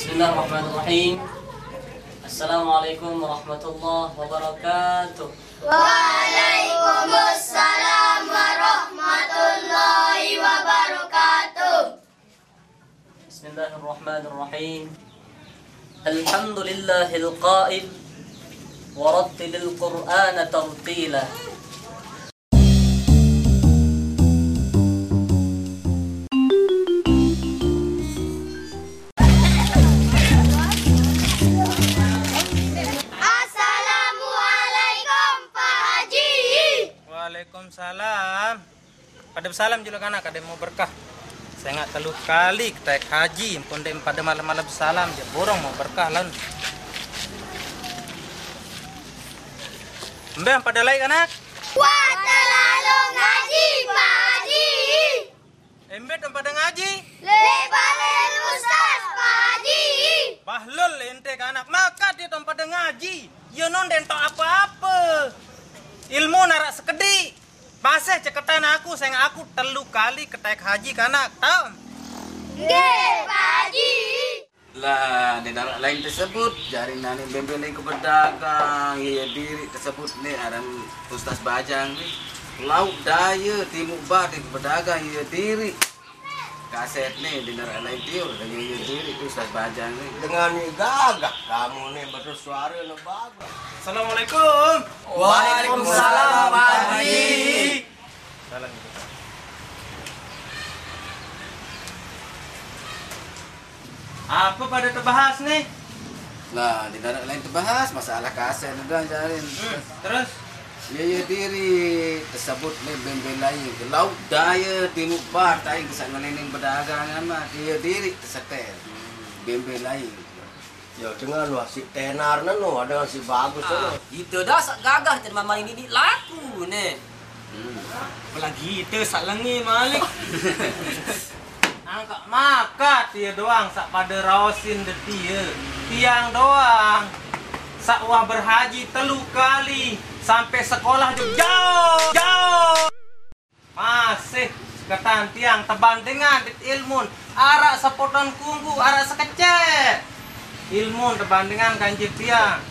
بسم الله الرحمن الرحيم. السلام عليكم ورحمة الله وبركاته. وعليكم السلام ورحمة الله وبركاته. بسم الله الرحمن الرحيم. الحمد لله القائل ورتل القرآن ترتيلا. Waalaikumsalam. Pada salam juga anak ada mau berkah. Saya nggak telu kali kita haji, pun dem pada malam-malam salam dia borong mau berkah lan. Mbak yang pada lain anak. Wah terlalu ngaji Pak Haji. Embet yang pada ngaji. Lebalin Ustaz Pak Haji. Bahlul ente anak maka dia pada ngaji. Ya non den tau apa-apa. Paseh ceketan aku, saya aku telu kali ketek haji ke anak. Tahu? Nge Pak Haji. lah di darat lain tersebut jari nani bembeleng ke pedagang iya diri tersebut ni aran Ustaz Bajang ni lauk daya timuk bah di pedagang iya diri kaset ni di darat lain tiur dan iya diri tu Ustaz Bajang ni dengan gagah kamu nih betul suara lo bagus Assalamualaikum. Waalaikumsalam, pada terbahas nih? lah di darat lain terbahas masalah kaset udah jarin Hmm, terus? iya iya diri tersebut ni bembel lain lauk daya timuk bah tai kesan ngelening pedagang ama iya diri tersetel bembel lain ya dengan wah si tenar nano ada si bagus Ah, tuh Itu dah sak gagah jadi mama ini ni laku ni. Hmm. Apalagi itu sak lengi malik. Angkat makat dia doang sak pada raosin de dia. Tiang doang. Sak wah berhaji telu kali sampai sekolah juga jauh jauh. Masih ketan tiang teban dengan dit ilmu arak sepoton kunggu arak sekecet ilmu teban dengan kanjip tiang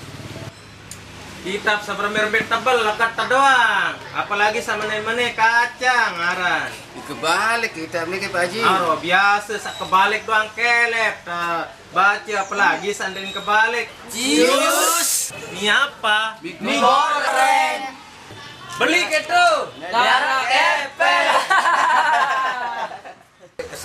kitab sebermerbet tebel lekat doang apalagi sama mene kacang aran Kebalik kita ni ke Pak Haji. Aro biasa sak kebalik doang kelep Ta, baca apalagi sandin kebalik Jius. ni apa Mie goreng. beli gitu Darah epel.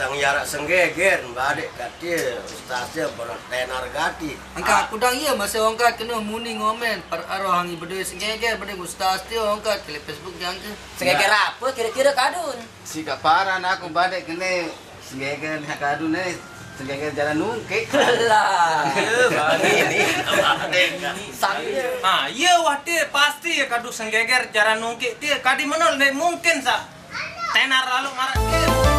Kesang yarak senggeger balik kat dia ustaznya pernah tenar gati. Angkat aku dah iya masa orang kat kena muni ngomen. Par arwah hangi berdua sengege pada ustaz dia orang kat kele Facebook dia angka. Sengege apa? Kira-kira kadun. Si nak aku balik kene segeger nak kadu ni segeger jalan nungkik. Lah. ini. Sang ah iya wah dia pasti ya kadu senggeger cara nungkik. Dia kadi menol deh mungkin sa. Tenar lalu ngarak